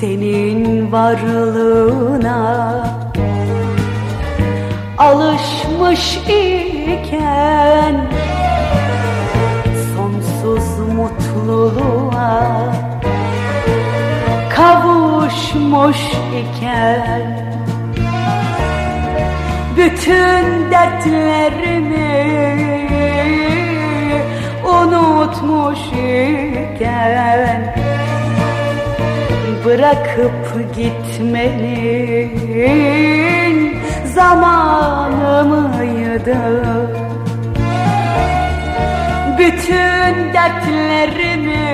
senin varlığına. Alışmış iken Sonsuz mutluluğa Kavuşmuş iken Bütün dertlerimi unutmuş iken Bırakıp gitmenin zamanı mıydı? Bütün dertlerimi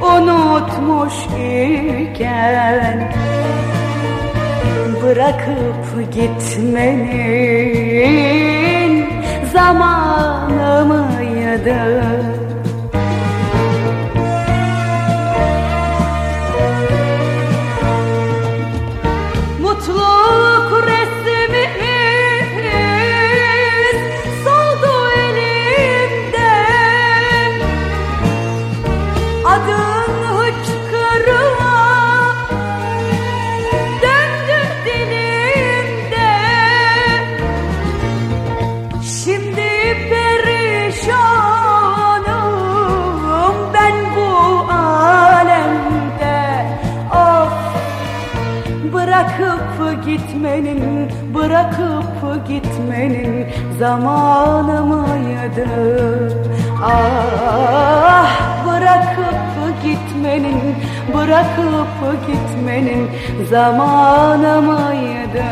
unutmuş iken Bırakıp gitmenin zamanı gitmenin, bırakıp gitmenin zamanı mıydı? Ah, bırakıp gitmenin, bırakıp gitmenin zamanı mıydı?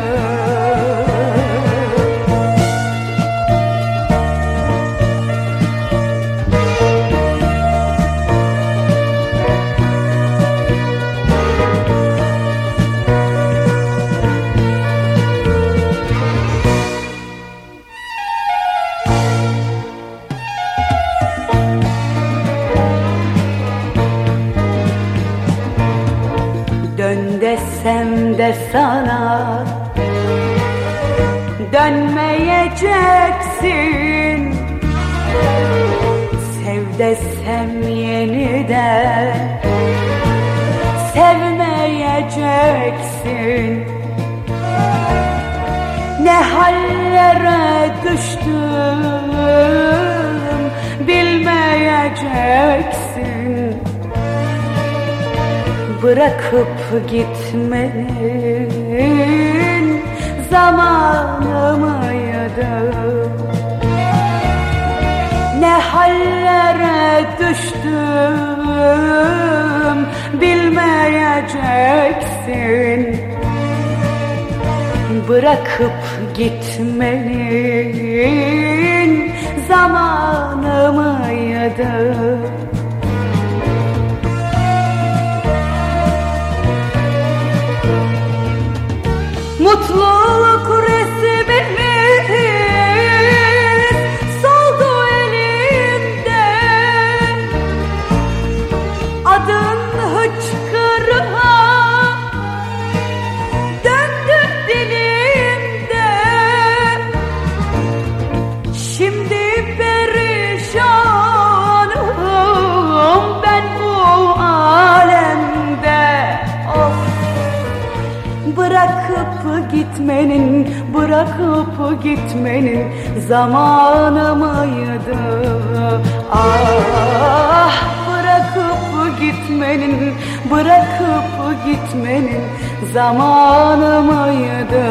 De sana. Dönmeyeceksin Sev desem yeniden. Sevmeyeceksin Ne hallere düştüm Bilmeyeceksin Bırakıp gitmenin zamanı mıydı? Ne hallere düştüm bilmeyeceksin Bırakıp gitmenin zamanı mıydı? gitmenin Bırakıp gitmenin zamanı mıydı? Ah bırakıp gitmenin Bırakıp gitmenin zamanı mıydı?